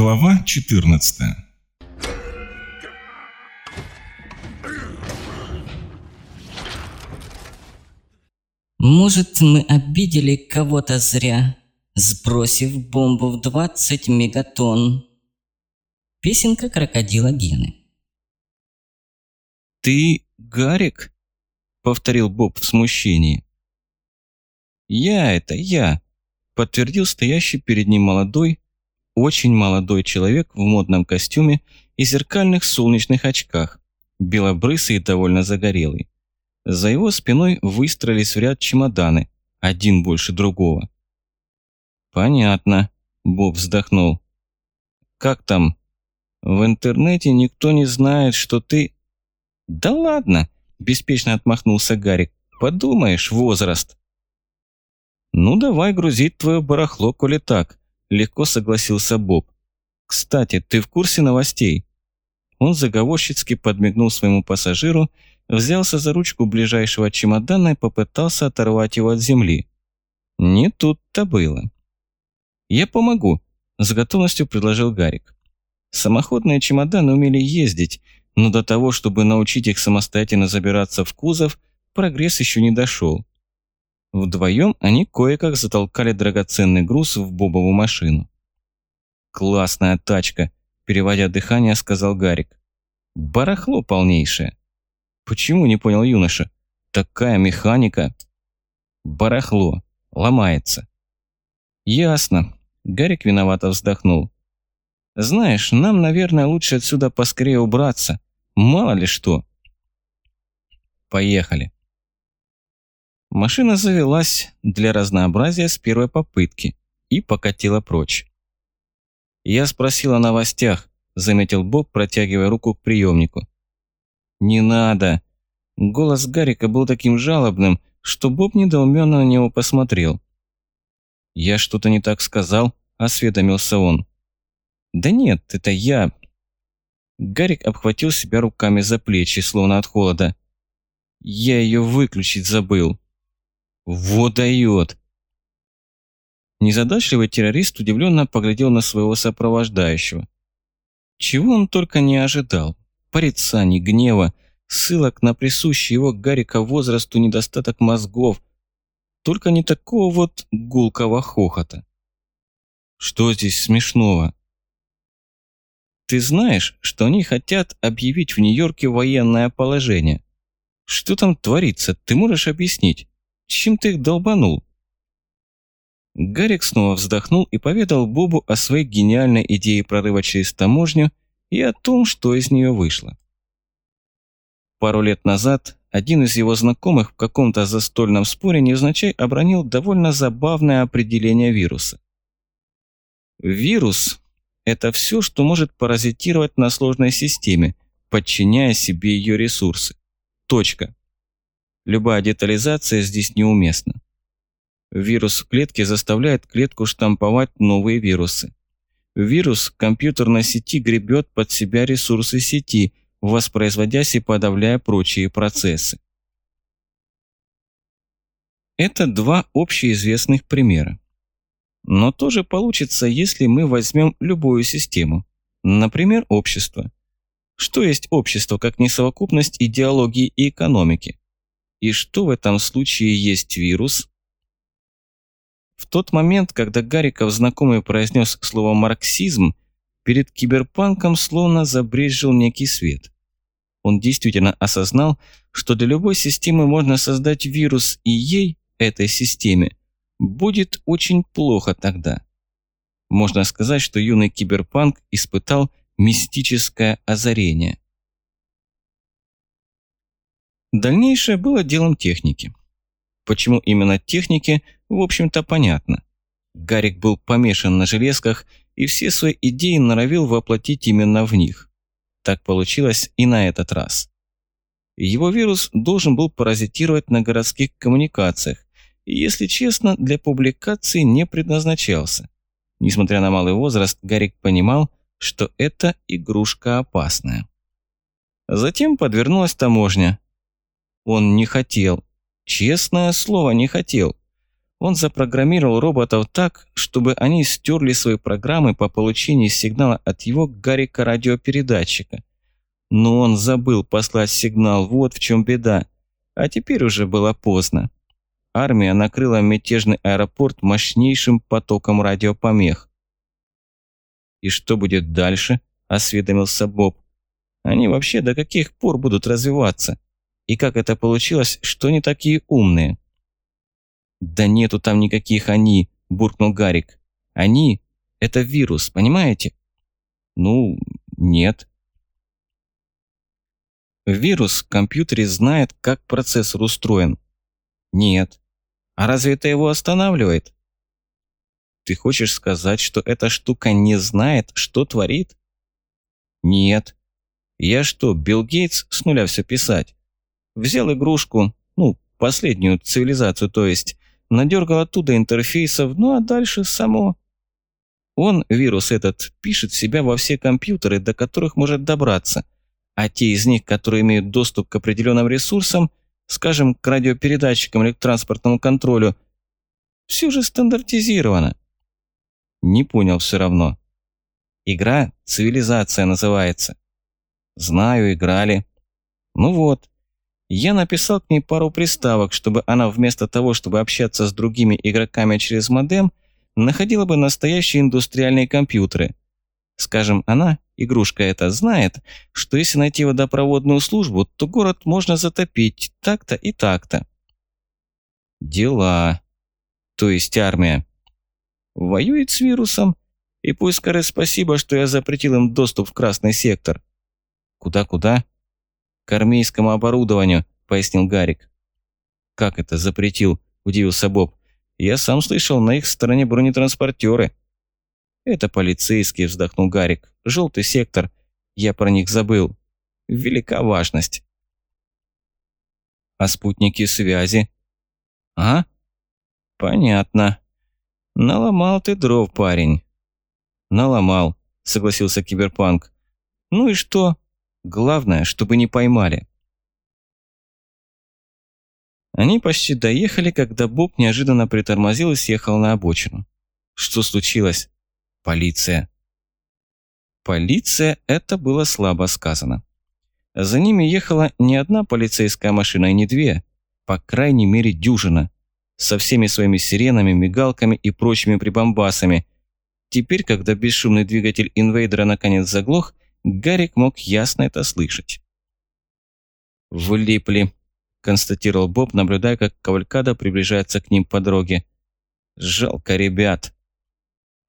Глава 14 Может, мы обидели кого-то зря, сбросив бомбу в 20 мегатонн. Песенка крокодила Гены. «Ты Гарик?» – повторил Боб в смущении. «Я это, я», – подтвердил стоящий перед ним молодой, очень молодой человек в модном костюме и зеркальных солнечных очках, белобрысый и довольно загорелый. За его спиной выстроились в ряд чемоданы, один больше другого. «Понятно», – Боб вздохнул. «Как там? В интернете никто не знает, что ты...» «Да ладно», – беспечно отмахнулся Гарик. «Подумаешь, возраст». «Ну давай грузить твое барахло, коли так», – легко согласился Боб. «Кстати, ты в курсе новостей?» Он заговорщицки подмигнул своему пассажиру, взялся за ручку ближайшего чемодана и попытался оторвать его от земли. Не тут-то было. «Я помогу», – с готовностью предложил Гарик. Самоходные чемоданы умели ездить, но до того, чтобы научить их самостоятельно забираться в кузов, прогресс еще не дошел. Вдвоем они кое-как затолкали драгоценный груз в бобову машину. «Классная тачка», – переводя дыхание, сказал Гарик. «Барахло полнейшее». «Почему?» – не понял юноша. «Такая механика». «Барахло. Ломается». «Ясно». Гарик виновато вздохнул. «Знаешь, нам, наверное, лучше отсюда поскорее убраться. Мало ли что». «Поехали». Машина завелась для разнообразия с первой попытки и покатила прочь. «Я спросил о новостях», – заметил Боб, протягивая руку к приемнику. «Не надо!» Голос Гарика был таким жалобным, что Боб недоуменно на него посмотрел. «Я что-то не так сказал?» – осведомился он. «Да нет, это я...» Гарик обхватил себя руками за плечи, словно от холода. «Я ее выключить забыл». Вот дает. Незадачливый террорист удивленно поглядел на своего сопровождающего. Чего он только не ожидал. Порицаний, гнева, ссылок на присущий его Гарика возрасту недостаток мозгов. Только не такого вот гулкого хохота. Что здесь смешного? Ты знаешь, что они хотят объявить в Нью-Йорке военное положение? Что там творится, ты можешь объяснить? Чем ты их долбанул?» Гарик снова вздохнул и поведал Бобу о своей гениальной идее прорыва через таможню и о том, что из нее вышло. Пару лет назад один из его знакомых в каком-то застольном споре невзначай обронил довольно забавное определение вируса. Вирус – это все, что может паразитировать на сложной системе, подчиняя себе ее ресурсы. Точка. Любая детализация здесь неуместна. Вирус в клетке заставляет клетку штамповать новые вирусы. Вирус компьютерной сети гребет под себя ресурсы сети, воспроизводясь и подавляя прочие процессы. Это два общеизвестных примера. Но тоже получится, если мы возьмем любую систему, например, общество. Что есть общество, как не совокупность идеологии и экономики? И что в этом случае есть вирус? В тот момент, когда Гариков знакомый произнес слово «марксизм», перед киберпанком словно забрезжил некий свет. Он действительно осознал, что для любой системы можно создать вирус, и ей, этой системе, будет очень плохо тогда. Можно сказать, что юный киберпанк испытал мистическое озарение. Дальнейшее было делом техники. Почему именно техники, в общем-то понятно. Гарик был помешан на железках и все свои идеи норовил воплотить именно в них. Так получилось и на этот раз. Его вирус должен был паразитировать на городских коммуникациях, и, если честно, для публикации не предназначался. Несмотря на малый возраст, Гарик понимал, что это игрушка опасная. Затем подвернулась таможня, он не хотел. Честное слово, не хотел. Он запрограммировал роботов так, чтобы они стерли свои программы по получению сигнала от его Гарика радиопередатчика. Но он забыл послать сигнал, вот в чем беда. А теперь уже было поздно. Армия накрыла мятежный аэропорт мощнейшим потоком радиопомех. «И что будет дальше?» – осведомился Боб. «Они вообще до каких пор будут развиваться? И как это получилось, что они такие умные?» «Да нету там никаких «они», – буркнул Гарик. «Они – это вирус, понимаете?» «Ну, нет». Вирус в компьютере знает, как процессор устроен. Нет. А разве это его останавливает? Ты хочешь сказать, что эта штука не знает, что творит? Нет. Я что, Билл Гейтс с нуля все писать? Взял игрушку, ну, последнюю цивилизацию, то есть, надергал оттуда интерфейсов, ну а дальше само. Он, вирус этот, пишет себя во все компьютеры, до которых может добраться. А те из них, которые имеют доступ к определенным ресурсам, скажем, к радиопередатчикам или к транспортному контролю, все же стандартизировано. Не понял все равно. Игра «Цивилизация» называется. Знаю, играли. Ну вот. Я написал к ней пару приставок, чтобы она вместо того, чтобы общаться с другими игроками через модем, находила бы настоящие индустриальные компьютеры. Скажем, она, игрушка эта, знает, что если найти водопроводную службу, то город можно затопить так-то и так-то. Дела. То есть армия. Воюет с вирусом, и пусть скажет спасибо, что я запретил им доступ в красный сектор. Куда-куда? К армейскому оборудованию, пояснил Гарик. Как это запретил? Удивился Боб. Я сам слышал, на их стороне бронетранспортеры. Это полицейские, вздохнул Гарик. Желтый сектор. Я про них забыл. Велика важность. А спутники связи? А? Понятно. Наломал ты дров, парень. Наломал, согласился Киберпанк. Ну и что? Главное, чтобы не поймали. Они почти доехали, когда Боб неожиданно притормозил и съехал на обочину. Что случилось? Полиция. Полиция – это было слабо сказано. За ними ехала не одна полицейская машина и не две, по крайней мере дюжина, со всеми своими сиренами, мигалками и прочими прибамбасами. Теперь, когда бесшумный двигатель инвейдера наконец заглох, Гарик мог ясно это слышать. «Влипли», – констатировал Боб, наблюдая, как Кавалькада приближается к ним по дороге. «Жалко ребят».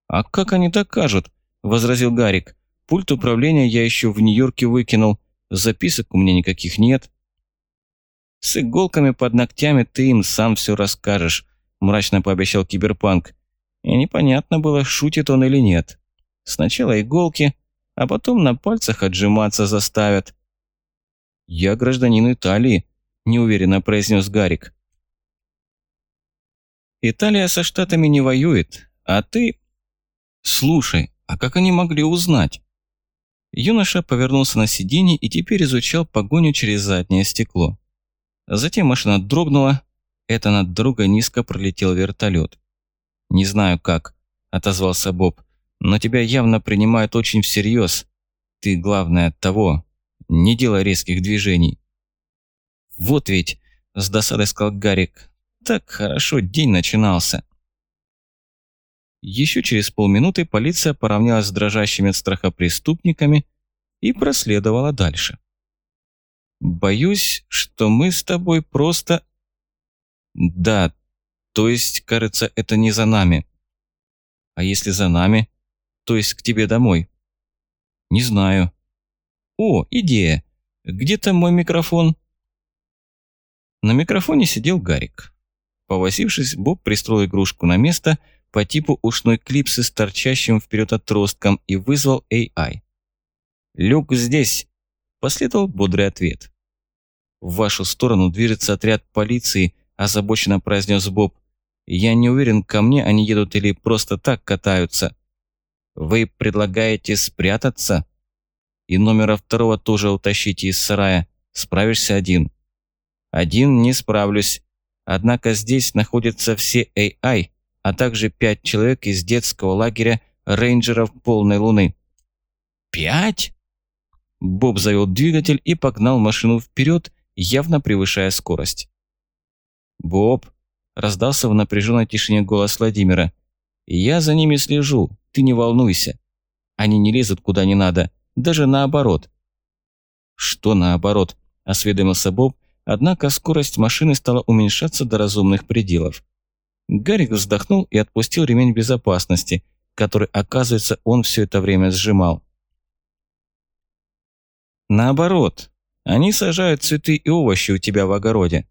«А как они докажут?» – возразил Гарик. «Пульт управления я еще в Нью-Йорке выкинул. Записок у меня никаких нет». «С иголками под ногтями ты им сам все расскажешь», – мрачно пообещал Киберпанк. И непонятно было, шутит он или нет. Сначала иголки, а потом на пальцах отжиматься заставят. «Я гражданин Италии», – неуверенно произнес Гарик. «Италия со Штатами не воюет, а ты «Слушай, а как они могли узнать?» Юноша повернулся на сиденье и теперь изучал погоню через заднее стекло. Затем машина дрогнула. Это над дорогой низко пролетел вертолет. «Не знаю как», – отозвался Боб, – «но тебя явно принимают очень всерьез. Ты, главное, от того, не делай резких движений». «Вот ведь», – с досадой сказал Гарик, – «так хорошо день начинался». Еще через полминуты полиция поравнялась с дрожащими от страха преступниками и проследовала дальше. «Боюсь, что мы с тобой просто...» «Да, то есть, кажется, это не за нами». «А если за нами? То есть к тебе домой?» «Не знаю». «О, идея! Где там мой микрофон?» На микрофоне сидел Гарик. Повозившись, Боб пристроил игрушку на место – по типу ушной клипсы с торчащим вперед отростком и вызвал AI. «Люк здесь!» – последовал бодрый ответ. «В вашу сторону движется отряд полиции», – озабоченно произнес Боб. «Я не уверен, ко мне они едут или просто так катаются». «Вы предлагаете спрятаться?» «И номера второго тоже утащите из сарая. Справишься один». «Один не справлюсь. Однако здесь находятся все AI, а также пять человек из детского лагеря рейнджеров полной луны. «Пять?» Боб завел двигатель и погнал машину вперед, явно превышая скорость. «Боб!» – раздался в напряженной тишине голос Владимира. «Я за ними слежу, ты не волнуйся. Они не лезут куда не надо, даже наоборот». «Что наоборот?» – осведомился Боб, однако скорость машины стала уменьшаться до разумных пределов. Гарик вздохнул и отпустил ремень безопасности, который, оказывается, он все это время сжимал. Наоборот, они сажают цветы и овощи у тебя в огороде.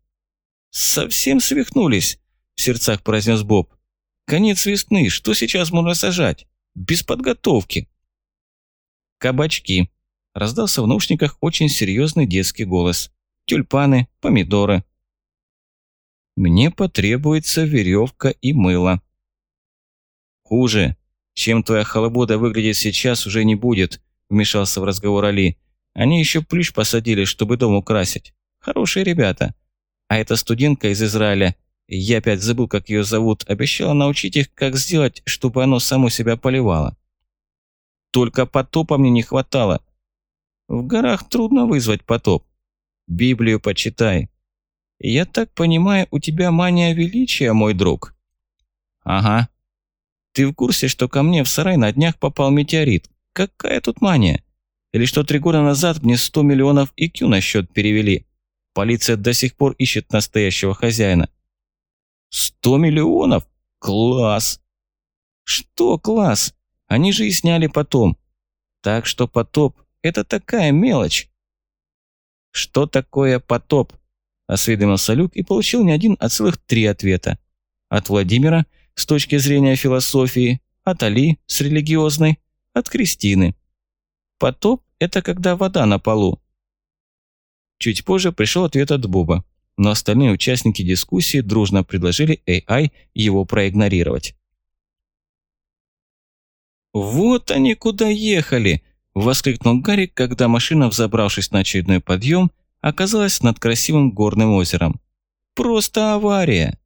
Совсем свихнулись, в сердцах произнес Боб. Конец весны, что сейчас можно сажать? Без подготовки. Кабачки. Раздался в наушниках очень серьезный детский голос. Тюльпаны, помидоры. Мне потребуется веревка и мыло. Хуже, чем твоя халабода выглядит сейчас, уже не будет, вмешался в разговор Али. Они еще плющ посадили, чтобы дом украсить. Хорошие ребята. А эта студентка из Израиля, я опять забыл, как ее зовут, обещала научить их, как сделать, чтобы оно само себя поливало. Только потопа мне не хватало. В горах трудно вызвать потоп. Библию почитай. Я так понимаю, у тебя мания величия, мой друг? Ага. Ты в курсе, что ко мне в сарай на днях попал метеорит? Какая тут мания? Или что три года назад мне 100 миллионов IQ на счет перевели. Полиция до сих пор ищет настоящего хозяина. 100 миллионов? Класс! Что класс? Они же и сняли потом. Так что потоп – это такая мелочь. Что такое потоп? Осведомился Люк и получил не один, а целых три ответа. От Владимира с точки зрения философии, от Али с религиозной, от Кристины. Потоп – это когда вода на полу. Чуть позже пришел ответ от Буба, но остальные участники дискуссии дружно предложили AI его проигнорировать. «Вот они куда ехали!» – воскликнул Гарик, когда машина, взобравшись на очередной подъем, оказалась над красивым горным озером. «Просто авария!»